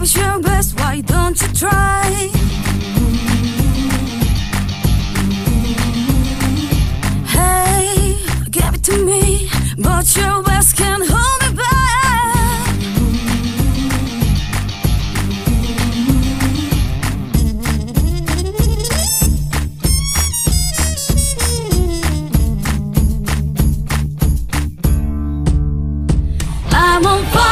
give it your best, why don't you try? But your best can hold me back. I'm on fire.